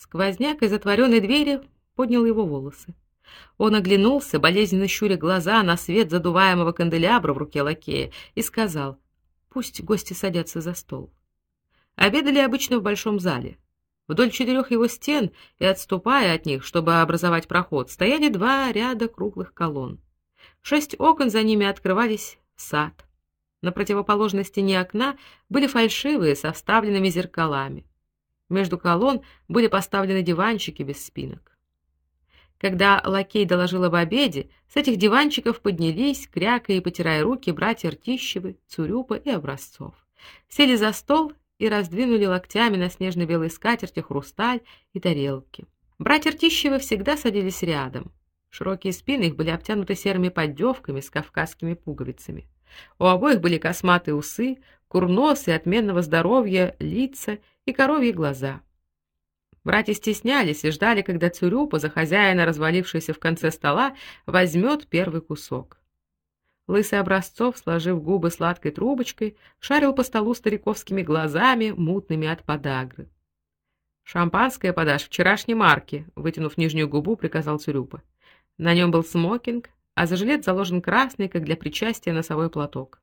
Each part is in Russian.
Сквозняк из отворенной двери поднял его волосы. Он оглянулся, болезненно щуря глаза на свет задуваемого канделябра в руке лакея, и сказал: "Пусть гости садятся за стол". Обедали обычно в большом зале. Вдоль четырех его стен и отступая от них, чтобы образовать проход, стояли два ряда круглых колонн. Шесть окон за ними открывались в сад. На противоположной стене окна были фальшивые со вставленными зеркалами. Между колонн были поставлены диванчики без спинок. Когда лакей доложил об обеде, с этих диванчиков поднялись, крякая и потирая руки, братья Ртищевы, Цурюпа и Образцов. Сели за стол и раздвинули локтями на снежно-белой скатерти хрусталь и тарелки. Братья Ртищевы всегда садились рядом. Широкие спины их были обтянуты серыми поддевками с кавказскими пуговицами. У обоих были косматые усы, курносые отменного здоровья лица и коровьи глаза. Братья стеснялись и ждали, когда Цурюпа, за хозяина, развалившийся в конце стола, возьмет первый кусок. Лысый Образцов, сложив губы сладкой трубочкой, шарил по столу стариковскими глазами, мутными от подагры. «Шампанское подашь вчерашней марки», — вытянув нижнюю губу, приказал Цурюпа. На нем был смокинг, а за жилет заложен красный, как для причастия, носовой платок.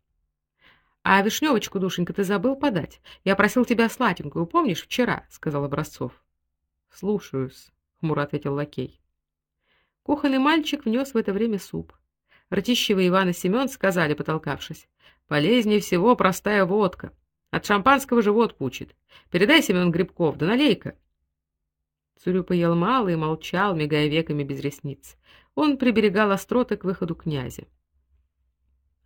А вишневочку, душенька, ты забыл подать. Я просил тебя сладенькую, помнишь, вчера, сказал Образцов. Слушаюсь, хмуро ответил лакей. Кухонный мальчик внес в это время суп. Ртищева Иван и Семен сказали, потолкавшись: "Полезнее всего простая водка. От шампанского живот пучит. Передай Семен Грибков, да налей-ка". Цурю поел мало и молчал, мигая веками без ресниц. Он приберегал остроты к выходу князя.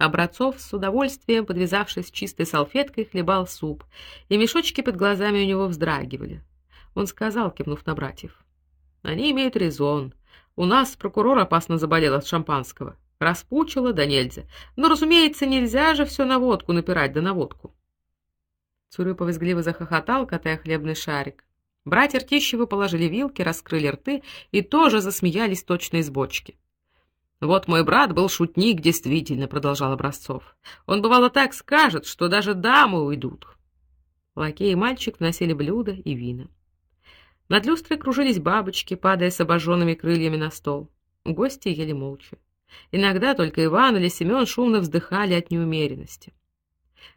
Образцов с удовольствием, подвязавшись чистой салфеткой, хлебал суп, и мешочки под глазами у него вздрагивали. Он сказал, кивнув на братьев: "Они имеют резон. У нас прокурор опасно заболел от шампанского. Распучило да. Но, разумеется, нельзя же все на водку напирать да на водку". Цурыпов визгливо захохотал, катая хлебный шарик. Братья Ртищевы положили вилки, раскрыли рты и тоже засмеялись точно из бочки. Вот мой брат был шутник, действительно, продолжал Образцов. Он бывало так скажет, что даже дамы уйдут. Лакей и мальчик носили блюда и вина. Над люстрой кружились бабочки, падая с обожженными крыльями на стол. Гости ели молча. Иногда только Иван или Семен шумно вздыхали от неумеренности.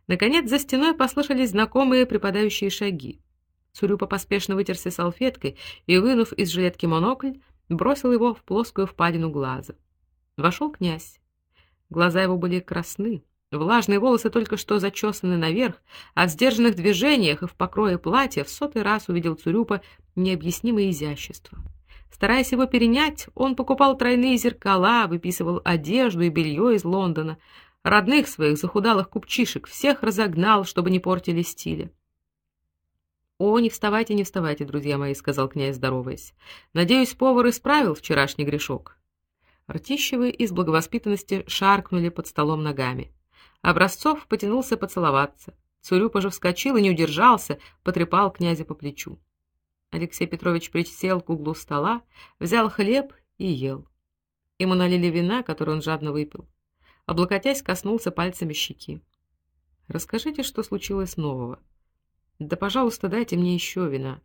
Наконец за стеной послышались знакомые припадающие шаги. Цурюпа поспешно вытерся салфеткой и, вынув из жилетки монокль, бросил его в плоскую впадину глаза. Вошел князь. Глаза его были красны, влажные волосы только что зачесаны наверх, а в сдержанных движениях и в покрое платья в сотый раз увидел Цурюпа необъяснимое изящество. Стараясь его перенять, он покупал тройные зеркала, выписывал одежду и белье из Лондона, родных своих захудалых купчишек всех разогнал, чтобы не портили стиля. О, не вставайте, не вставайте, друзья мои, сказал князь, здороваясь. Надеюсь, повар исправил вчерашний грешок. Ртищевы из благовоспитанности шаркнули под столом ногами. Образцов потянулся поцеловаться. Цурюпа же вскочил и не удержался, потрепал князя по плечу. Алексей Петрович присел к углу стола, взял хлеб и ел. Ему налили вина, которое он жадно выпил. Облокотясь, коснулся пальцами щеки. Расскажите, что случилось нового. Да, пожалуйста, дайте мне еще вина.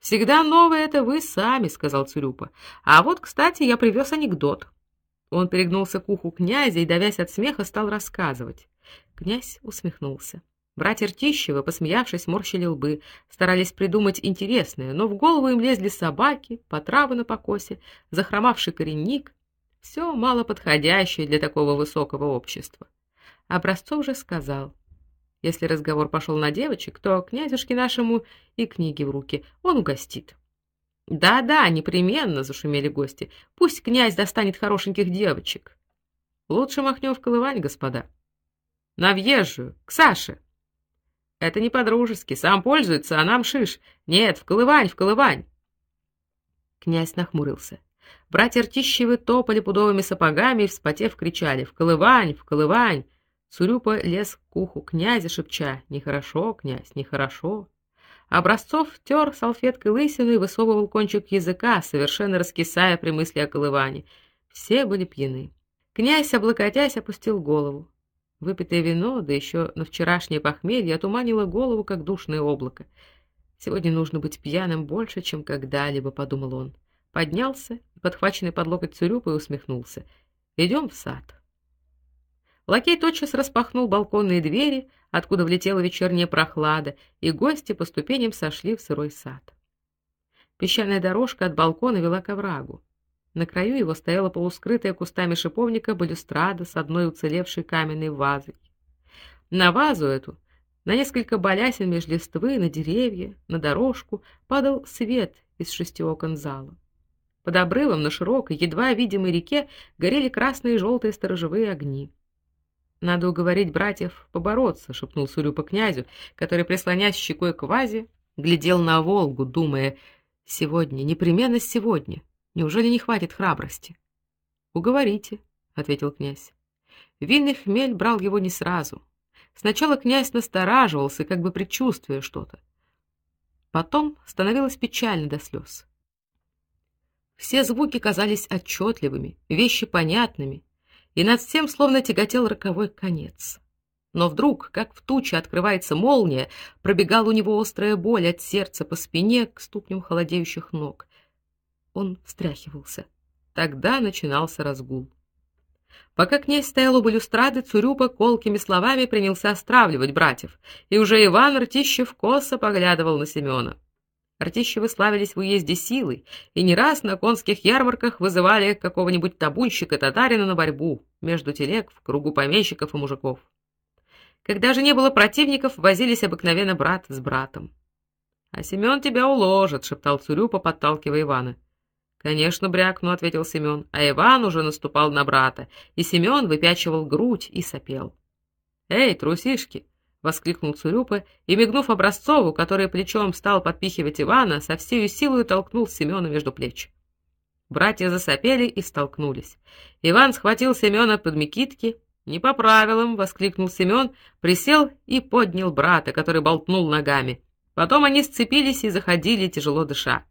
Всегда новое это вы сами, сказал Цурюпа. А вот, кстати, я привез анекдот. Он перегнулся к уху князя и, давясь от смеха, стал рассказывать. Князь усмехнулся. Братья Ртищевы, посмеявшись, морщили лбы, старались придумать интересное, но в голову им лезли собаки, потравы на покосе, захромавший коренник, все мало подходящее для такого высокого общества. Образцов же сказал: если разговор пошел на девочек, то князюшке нашему и книги в руки он угостит. Да-да, непременно, зашумели гости. Пусть князь достанет хорошеньких девочек. Лучше махнем в колывань, господа. На въезжую, к Саше. Это не по-дружески, сам пользуется, а нам шиш. Нет, в колывань, в колывань. Князь нахмурился. Братья Ртищевы топали пудовыми сапогами и вспотев кричали: "В колывань, в колывань!" Сурюпа лез к уху князя, шепча: "Нехорошо, князь, нехорошо". Образцов тер салфеткой лысину и высовывал кончик языка, совершенно раскисая при мысли о колывании. Все были пьяны. Князь, облокотясь, опустил голову. Выпитое вино, да еще на вчерашнее похмелье, отуманило голову, как душное облако. Сегодня нужно быть пьяным больше, чем когда-либо, подумал он. Поднялся и подхваченный под локоть Цурюпой усмехнулся. Идем в сад. Лакей тотчас распахнул балконные двери, откуда влетела вечерняя прохлада, и гости по ступеням сошли в сырой сад. Песчаная дорожка от балкона вела к оврагу. На краю его стояла полускрытая кустами шиповника балюстрада с одной уцелевшей каменной вазой. На вазу эту, на несколько балясин меж листвы, на деревья, на дорожку падал свет из шести окон зала. Под обрывом на широкой, едва видимой реке горели красные и желтые сторожевые огни. Надо уговорить братьев побороться, шепнул Сурюпа князю, который прислонясь щекой к вазе, глядел на Волгу, думая: сегодня, непременно сегодня. Неужели не хватит храбрости? Уговорите, ответил князь. Винный хмель брал его не сразу. Сначала князь настораживался, как бы предчувствуя что-то. Потом становилось печально до слез. Все звуки казались отчетливыми, вещи понятными, и над всем словно тяготел роковой конец. Но вдруг, как в туче открывается молния, пробегала у него острая боль от сердца по спине к ступням холодеющих ног. Он встряхивался. Тогда начинался разгул. Пока князь стоял у балюстрады, Цурюпа колкими словами принялся остравливать братьев, и уже Иван Ртищев косо поглядывал на Семена. Артищевы славились в уезде силой, и не раз на конских ярмарках вызывали какого-нибудь табунщика татарина на борьбу между телег в кругу помещиков и мужиков. Когда же не было противников, возились обыкновенно брат с братом. А Семен тебя уложит, шептал Цурюпа, подталкивая Ивана. Конечно, брякну, ответил Семен, а Иван уже наступал на брата, и Семен выпячивал грудь и сопел. Эй, трусишки, воскликнул Цурюпа и мигнув Образцову, который плечом стал подпихивать Ивана, со всей силой толкнул Семена между плеч. Братья засопели и столкнулись. Иван схватил Семена под мекитки. "Не по правилам", воскликнул Семен, присел и поднял брата, который болтнул ногами. Потом они сцепились и заходили, тяжело дыша.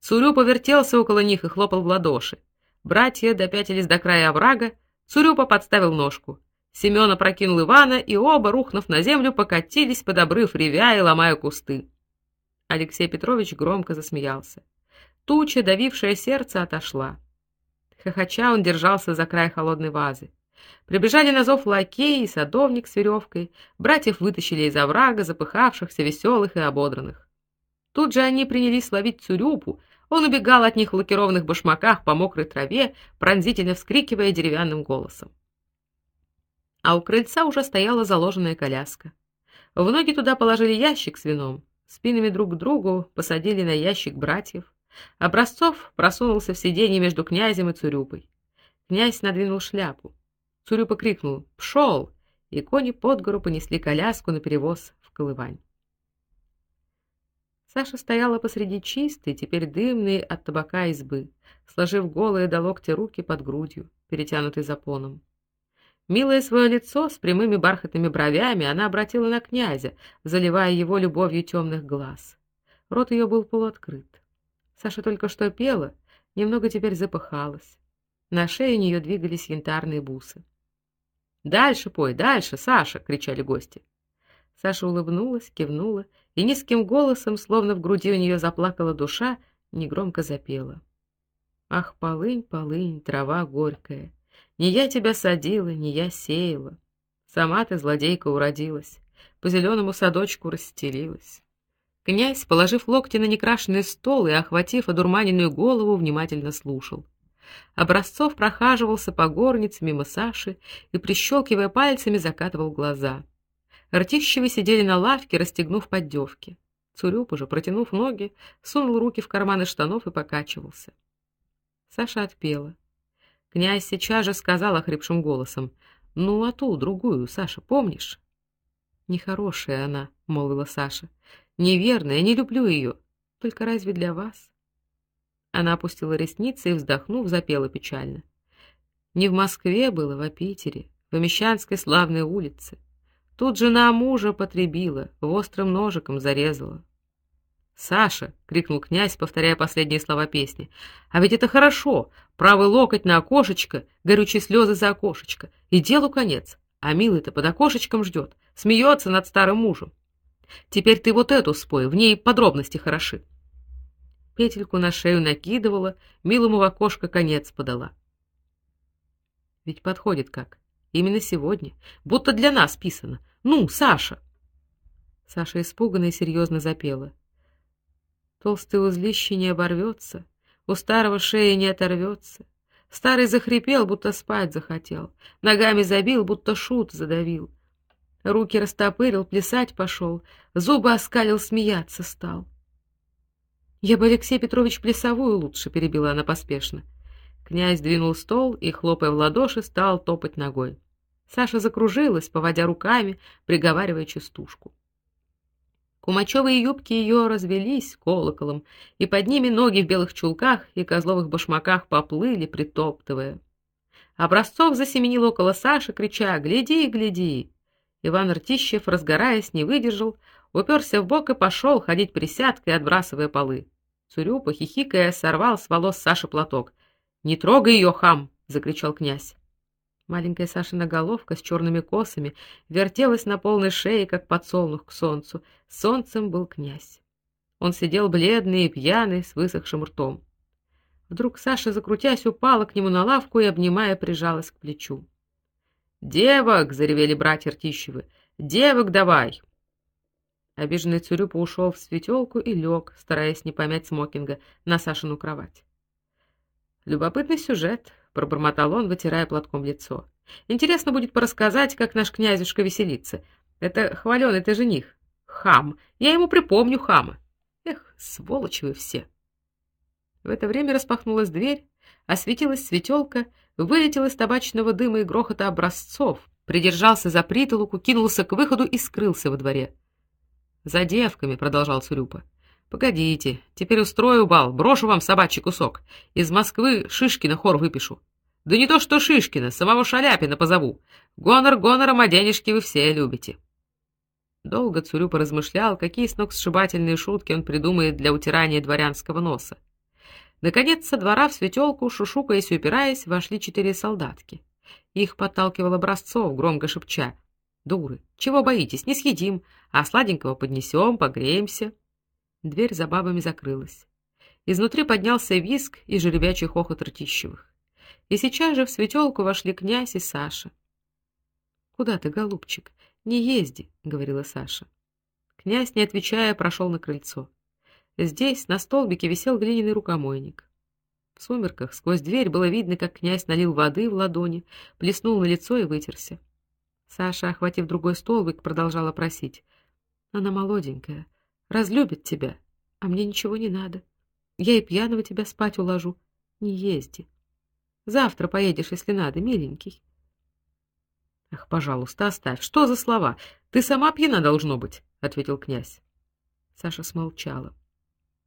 Цурю повертелся около них и хлопал в ладоши. Братья допятились до края оврага, Цурюпа подставил ножку. Семен опрокинул Ивана, и оба, рухнув на землю, покатились под обрыв, ревя и ломая кусты. Алексей Петрович громко засмеялся. Туча, давившая сердце, отошла. Хохоча он держался за край холодной вазы. Прибежали на зов лакей и садовник с веревкой. Братьев вытащили из оврага, запыхавшихся, веселых и ободранных. Тут же они принялись ловить цурюпу. Он убегал от них в лакированных башмаках по мокрой траве, пронзительно вскрикивая деревянным голосом а у крыльца уже стояла заложенная коляска. В ноги туда положили ящик с вином, спинами друг к другу посадили на ящик братьев. Образцов просунулся в сиденье между князем и Цурюпой. Князь надвинул шляпу. Цурюпа крикнул: "Пшел!" И кони под гору понесли коляску на перевоз в Колывань. Саша стояла посреди чистой, теперь дымной от табака избы, сложив голые до локтя руки под грудью, перетянутой запоном. Милое свое лицо с прямыми бархатными бровями она обратила на князя, заливая его любовью темных глаз. Рот ее был полуоткрыт. Саша только что пела, немного теперь запыхалась. На шее у нее двигались янтарные бусы. "Дальше пой, дальше, Саша!" кричали гости. Саша улыбнулась, кивнула и низким голосом, словно в груди у нее заплакала душа, негромко запела: "Ах, полынь, полынь, трава горькая, не я тебя садила, не я сеяла. Сама ты, злодейка, уродилась, по зеленому садочку расстелилась. Князь, положив локти на некрашенный стол и охватив одурманенную голову, внимательно слушал. Образцов прохаживался по горнице мимо Саши и, прищелкивая пальцами, закатывал глаза. Ртищевы сидели на лавке, расстегнув поддевки. Цурюп уже, протянув ноги, сунул руки в карманы штанов и покачивался. Саша отпела. Князь сейчас же сказал охрипшим голосом: "Ну, а ту другую, Саша, помнишь?" "Нехорошая она", молвила Саша. "Неверная, не люблю ее. Только разве для вас?" Она опустила ресницы и, вздохнув, запела печально. Не в Москве было, в а Питере, в Мещанской славной улице. Тут жена мужа потребила, в острым ножиком зарезала. Саша, крикнул князь, повторяя последние слова песни. А ведь это хорошо. Правый локоть на окошечко, горючие слезы за окошечко. И делу конец. А милый-то под окошечком ждет, смеется над старым мужем. Теперь ты вот эту спой, в ней подробности хороши. Петельку на шею накидывала, милому в окошко конец подала. Ведь подходит как. Именно сегодня, будто для нас писано. Ну, Саша. Саша испуганно и серьезно запела. Толстое узлище не оборвется, у старого шея не оторвется. Старый захрипел, будто спать захотел, ногами забил, будто шут задавил. Руки растопырил, плясать пошел, зубы оскалил, смеяться стал. Я бы Алексей Петрович плясовую лучше перебила она поспешно. Князь двинул стол и хлопая в ладоши, стал топать ногой. Саша закружилась, поводя руками, приговаривая частушку. Кумачевые юбки ее развелись колоколом, и под ними ноги в белых чулках и козловых башмаках поплыли, притоптывая. Образцов засеменил около Саши, крича: "Гляди, гляди!" Иван Ртищев, разгораясь, не выдержал, уперся в бок и пошел ходить присядкой, отбрасывая полы. Цурюпа, хихикая, сорвал с волос Саши платок. "Не трогай ее, хам!" закричал князь. Маленькая Сашина головка с черными косами вертелась на полной шее, как подсолнух к солнцу. Солнцем был князь. Он сидел бледный и пьяный, с высохшим ртом. Вдруг Саша, закрутясь, упала к нему на лавку и обнимая, прижалась к плечу. "Девок!" заревели братья Ртищевы. "Девок давай!" Обиженный Цурюпа ушел в светелку и лег, стараясь не помять смокинга, на Сашину кровать. Любопытный сюжет, пробормотал он, вытирая платком лицо. Интересно будет порассказать, как наш князюшка веселится. Это хвалёный ты жених. Хам. Я ему припомню хама. Эх, сволочи вы все. В это время распахнулась дверь, осветилась светелка, вылетел из табачного дыма и грохота образцов, придержался за притолоку, кинулся к выходу и скрылся во дворе. За девками, продолжал Цурюпа. Погодите, теперь устрою бал, брошу вам собачий кусок. Из Москвы Шишкина хор выпишу. Да не то что Шишкина, самого Шаляпина позову. Гонор гонором, а денежки вы все любите. Долго Цурюпа размышлял, какие сногсшибательные шутки он придумает для утирания дворянского носа. Наконец, со двора в светелку, шушукаясь и упираясь, вошли четыре солдатки. Их подталкивал Образцов, громко шепча: Дуры, чего боитесь? Не съедим, а сладенького поднесем, погреемся. Дверь за бабами закрылась. Изнутри поднялся визг и жеребячий хохот Ртищевых. И сейчас же в светелку вошли князь и Саша. Куда ты, голубчик? Не езди, говорила Саша. Князь, не отвечая, прошел на крыльцо. Здесь на столбике висел глиняный рукомойник. В сумерках сквозь дверь было видно, как князь налил воды в ладони, плеснул на лицо и вытерся. Саша, охватив другой столбик, продолжала просить: "Она молоденькая, разлюбит тебя, а мне ничего не надо. Я и пьяного тебя спать уложу. Не езди. Завтра поедешь, если надо, миленький". Ах, пожалуйста, оставь. Что за слова? Ты сама пьяна должно быть, ответил князь. Саша смолчала.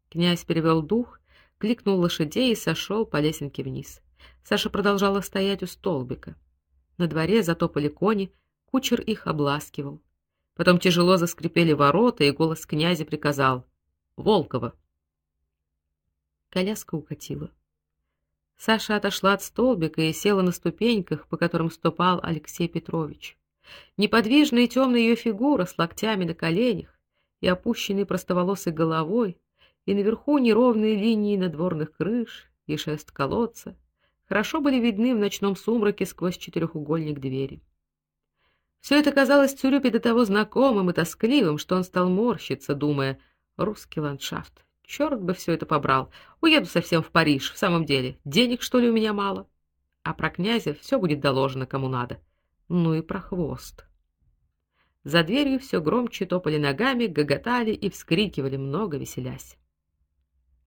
Князь перевел дух, кликнул лошадей и сошел по лесенке вниз. Саша продолжала стоять у столбика. На дворе затопали кони, Кучер их обласкивал. Потом тяжело заскрипели ворота, и голос князя приказал: "Волкова". Коляска укатила. Саша отошла от столбика и села на ступеньках, по которым ступал Алексей Петрович. Неподвижная и темная ее фигура с локтями на коленях и опущенной простоволосой головой, и наверху неровные линии надворных крыш и шест колодца хорошо были видны в ночном сумраке сквозь четырехугольник двери. Все это казалось Цюрюпе до того знакомым и тоскливым, что он стал морщиться, думая: русский ландшафт. Черт бы все это побрал. Уеду совсем в Париж, в самом деле. Денег что ли у меня мало? А про князя все будет доложено кому надо. Ну и про хвост. За дверью все громче топали ногами, гоготали и вскрикивали, много веселясь.